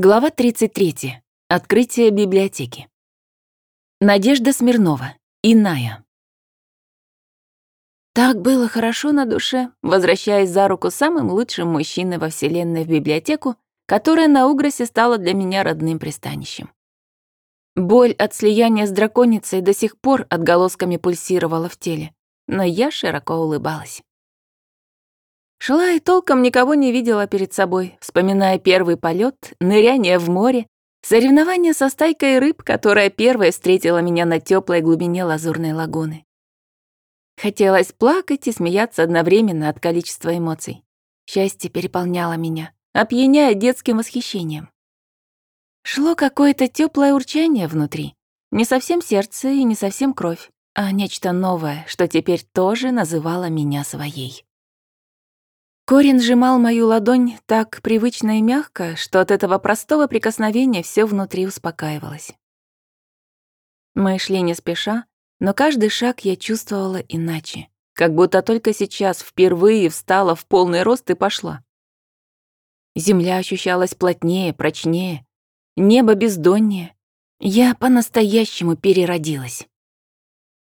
Глава 33. Открытие библиотеки. Надежда Смирнова. Иная. Так было хорошо на душе, возвращаясь за руку самым лучшим мужчиной во Вселенной в библиотеку, которая на Угросе стала для меня родным пристанищем. Боль от слияния с драконицей до сих пор отголосками пульсировала в теле, но я широко улыбалась. Шла и толком никого не видела перед собой, вспоминая первый полет, ныряние в море, соревнования со стайкой рыб, которая первая встретила меня на теплой глубине лазурной лагуны. Хотелось плакать и смеяться одновременно от количества эмоций. Счастье переполняло меня, опьяняя детским восхищением. Шло какое-то теплое урчание внутри. Не совсем сердце и не совсем кровь, а нечто новое, что теперь тоже называло меня своей. Корин сжимал мою ладонь так привычно и мягко, что от этого простого прикосновения все внутри успокаивалось. Мы шли не спеша, но каждый шаг я чувствовала иначе, как будто только сейчас впервые встала в полный рост и пошла. Земля ощущалась плотнее, прочнее, небо бездоннее. Я по-настоящему переродилась.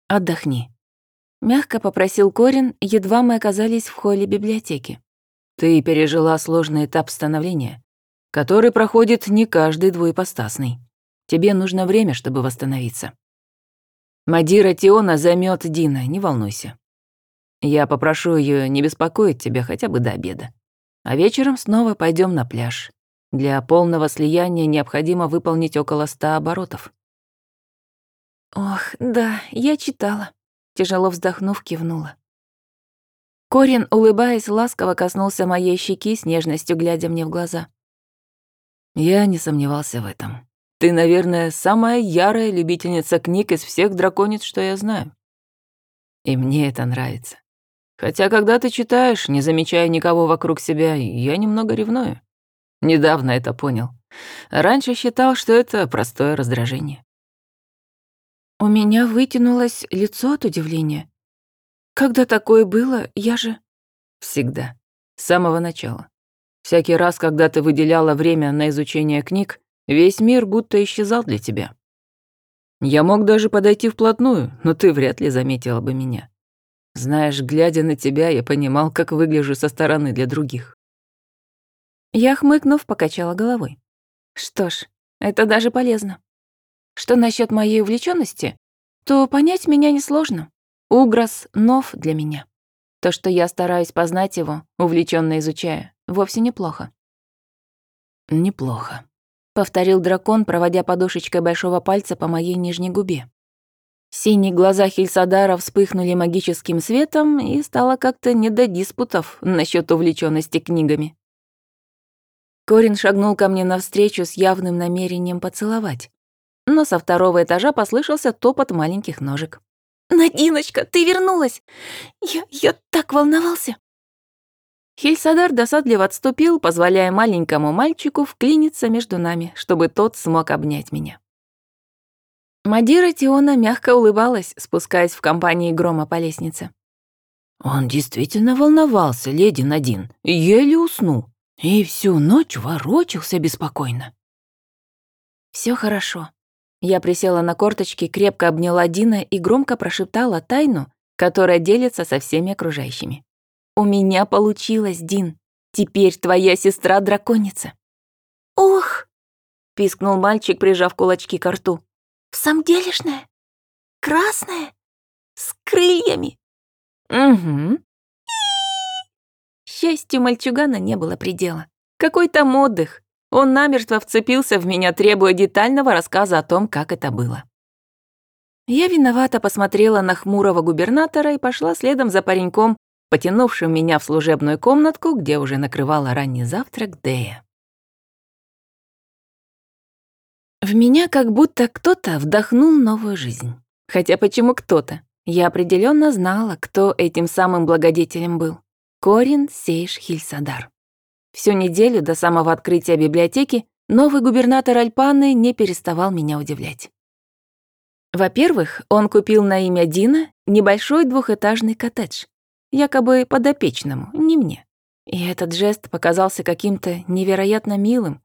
«Отдохни», Мягко попросил Корин, едва мы оказались в холле библиотеки. «Ты пережила сложный этап становления, который проходит не каждый двуепостасный. Тебе нужно время, чтобы восстановиться. Мадира Тиона займет Дина, не волнуйся. Я попрошу ее не беспокоить тебя хотя бы до обеда. А вечером снова пойдем на пляж. Для полного слияния необходимо выполнить около ста оборотов». «Ох, да, я читала», Тяжело вздохнув, кивнула. Корин, улыбаясь, ласково коснулся моей щеки с нежностью, глядя мне в глаза. «Я не сомневался в этом. Ты, наверное, самая ярая любительница книг из всех драконец, что я знаю. И мне это нравится. Хотя, когда ты читаешь, не замечая никого вокруг себя, я немного ревную. Недавно это понял. Раньше считал, что это простое раздражение. У меня вытянулось лицо от удивления. Когда такое было, я же... Всегда. С самого начала. Всякий раз, когда ты выделяла время на изучение книг, весь мир будто исчезал для тебя. Я мог даже подойти вплотную, но ты вряд ли заметила бы меня. Знаешь, глядя на тебя, я понимал, как выгляжу со стороны для других. Я, хмыкнув, покачала головой. Что ж, это даже полезно. Что насчет моей увлеченности, то понять меня несложно. Угрос нов для меня. То, что я стараюсь познать его, увлеченно изучая, вовсе неплохо. Неплохо, повторил дракон, проводя подушечкой большого пальца по моей нижней губе. Синие глаза Хильсадара вспыхнули магическим светом, и стало как-то не до диспутов насчет увлеченности книгами. Корин шагнул ко мне навстречу с явным намерением поцеловать но со второго этажа послышался топот маленьких ножек. «Надиночка, ты вернулась! Я, я так волновался!» Хельсадар досадливо отступил, позволяя маленькому мальчику вклиниться между нами, чтобы тот смог обнять меня. Мадира Тиона мягко улыбалась, спускаясь в компании грома по лестнице. «Он действительно волновался, леди Надин, еле уснул, и всю ночь ворочался беспокойно». Все хорошо», я присела на корточки, крепко обняла Дина и громко прошептала тайну, которая делится со всеми окружающими. «У меня получилось, Дин. Теперь твоя сестра драконица». «Ух!» — пискнул мальчик, прижав кулачки к рту. «В самом? Красная? С крыльями?» «Угу». Счастью мальчугана не было предела. Какой там отдых, он намертво вцепился в меня, требуя детального рассказа о том, как это было. Я виновато посмотрела на хмурого губернатора и пошла следом за пареньком, потянувшим меня в служебную комнатку, где уже накрывала ранний завтрак Дея. В меня как будто кто-то вдохнул новую жизнь. Хотя почему кто-то? Я определенно знала, кто этим самым благодетелем был. Корин Сейш Хильсадар. Всю неделю до самого открытия библиотеки новый губернатор Альпаны не переставал меня удивлять. Во-первых, он купил на имя Дина небольшой двухэтажный коттедж, якобы подопечному, не мне. И этот жест показался каким-то невероятно милым.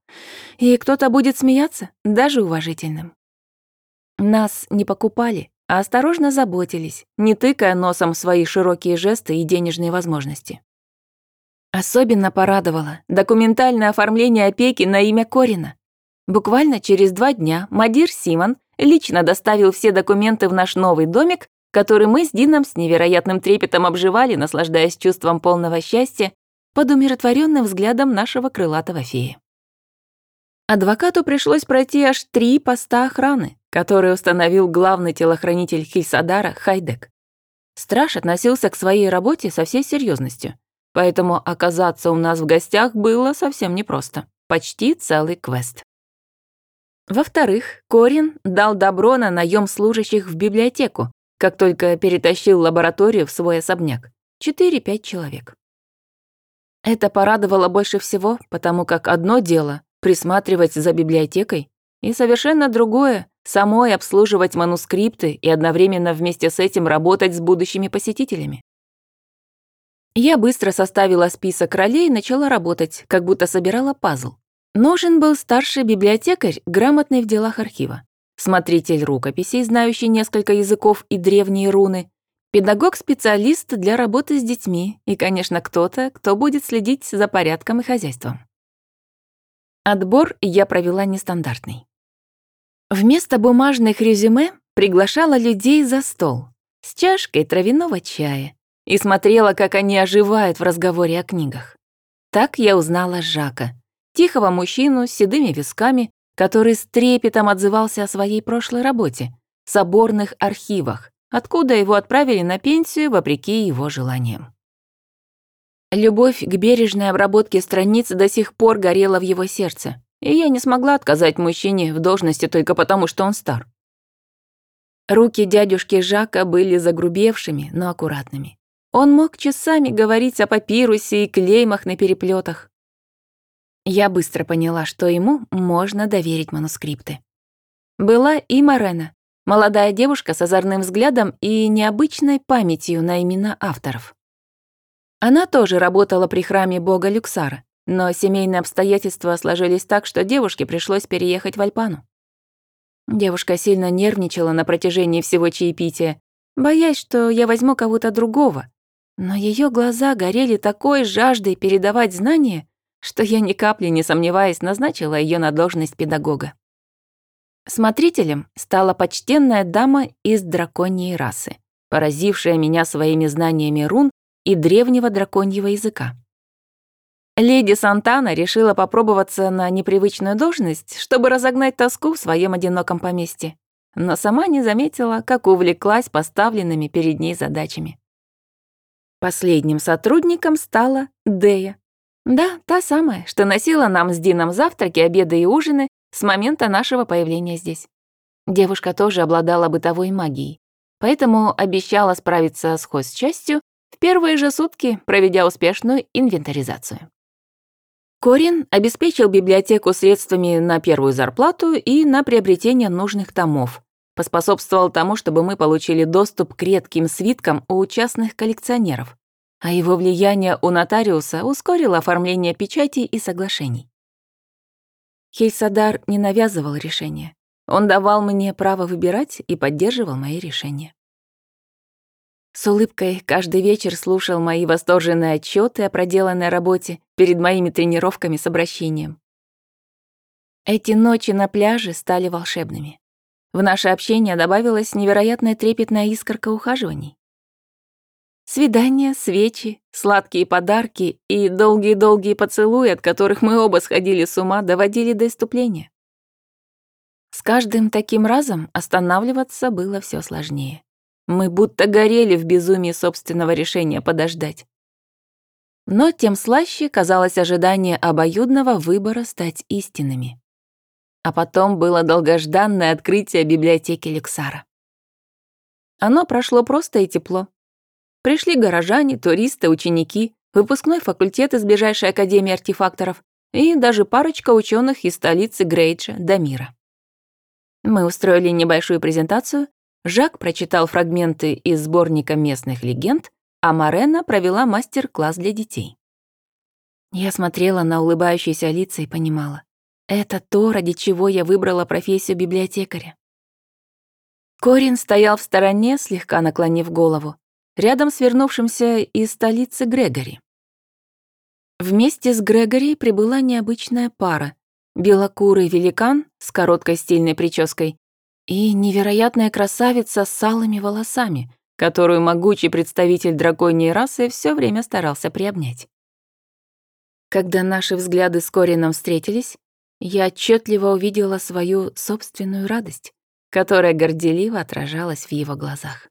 И кто-то будет смеяться, даже уважительным. Нас не покупали, а осторожно заботились, не тыкая носом в свои широкие жесты и денежные возможности. Особенно порадовало документальное оформление опеки на имя Корина. Буквально через два дня Мадир Симон лично доставил все документы в наш новый домик, который мы с Дином с невероятным трепетом обживали, наслаждаясь чувством полного счастья под умиротворенным взглядом нашего крылатого фея. Адвокату пришлось пройти аж три поста охраны, которые установил главный телохранитель Хильсадара Хайдек. Страж относился к своей работе со всей серьезностью, поэтому оказаться у нас в гостях было совсем непросто. Почти целый квест. Во-вторых, Корин дал добро на наем служащих в библиотеку, как только перетащил лабораторию в свой особняк. 4-5 человек. Это порадовало больше всего, потому как одно дело — присматривать за библиотекой, и совершенно другое — самой обслуживать манускрипты и одновременно вместе с этим работать с будущими посетителями. Я быстро составила список ролей и начала работать, как будто собирала пазл. Нужен был старший библиотекарь, грамотный в делах архива, смотритель рукописей, знающий несколько языков и древние руны, Педагог-специалист для работы с детьми и, конечно, кто-то, кто будет следить за порядком и хозяйством. Отбор я провела нестандартный. Вместо бумажных резюме приглашала людей за стол с чашкой травяного чая и смотрела, как они оживают в разговоре о книгах. Так я узнала Жака, тихого мужчину с седыми висками, который с трепетом отзывался о своей прошлой работе, соборных архивах, откуда его отправили на пенсию вопреки его желаниям. Любовь к бережной обработке страниц до сих пор горела в его сердце, и я не смогла отказать мужчине в должности только потому, что он стар. Руки дядюшки Жака были загрубевшими, но аккуратными. Он мог часами говорить о папирусе и клеймах на переплетах. Я быстро поняла, что ему можно доверить манускрипты. Была и Марена, Молодая девушка с озорным взглядом и необычной памятью на имена авторов. Она тоже работала при храме бога Люксара, но семейные обстоятельства сложились так, что девушке пришлось переехать в Альпану. Девушка сильно нервничала на протяжении всего чаепития, боясь, что я возьму кого-то другого. Но ее глаза горели такой жаждой передавать знания, что я ни капли не сомневаясь назначила ее на должность педагога. Смотрителем стала почтенная дама из драконьей расы, поразившая меня своими знаниями рун и древнего драконьего языка. Леди Сантана решила попробоваться на непривычную должность, чтобы разогнать тоску в своем одиноком поместье, но сама не заметила, как увлеклась поставленными перед ней задачами. Последним сотрудником стала Дея. Да, та самая, что носила нам с Дином завтраки, обеды и ужины с момента нашего появления здесь. Девушка тоже обладала бытовой магией, поэтому обещала справиться с хозчастью в первые же сутки, проведя успешную инвентаризацию. Корин обеспечил библиотеку средствами на первую зарплату и на приобретение нужных томов, поспособствовал тому, чтобы мы получили доступ к редким свиткам у частных коллекционеров, а его влияние у нотариуса ускорило оформление печатей и соглашений. Хейсадар не навязывал решения. Он давал мне право выбирать и поддерживал мои решения. С улыбкой каждый вечер слушал мои восторженные отчеты о проделанной работе перед моими тренировками с обращением. Эти ночи на пляже стали волшебными. В наше общение добавилась невероятная трепетная искорка ухаживаний. Свидания, свечи, сладкие подарки и долгие-долгие поцелуи, от которых мы оба сходили с ума, доводили до иступления. С каждым таким разом останавливаться было все сложнее. Мы будто горели в безумии собственного решения подождать. Но тем слаще казалось ожидание обоюдного выбора стать истинными. А потом было долгожданное открытие библиотеки Лексара. Оно прошло просто и тепло. Пришли горожане, туристы, ученики, выпускной факультет из ближайшей академии артефакторов и даже парочка ученых из столицы Грейджа, Дамира. Мы устроили небольшую презентацию, Жак прочитал фрагменты из сборника местных легенд, а Марена провела мастер-класс для детей. Я смотрела на улыбающиеся лица и понимала, это то, ради чего я выбрала профессию библиотекаря. Корин стоял в стороне, слегка наклонив голову, рядом с вернувшимся из столицы Грегори. Вместе с Грегори прибыла необычная пара. Белокурый великан с короткой стильной прической и невероятная красавица с алыми волосами, которую могучий представитель драконьей расы все время старался приобнять. Когда наши взгляды с Корином встретились, я отчетливо увидела свою собственную радость, которая горделиво отражалась в его глазах.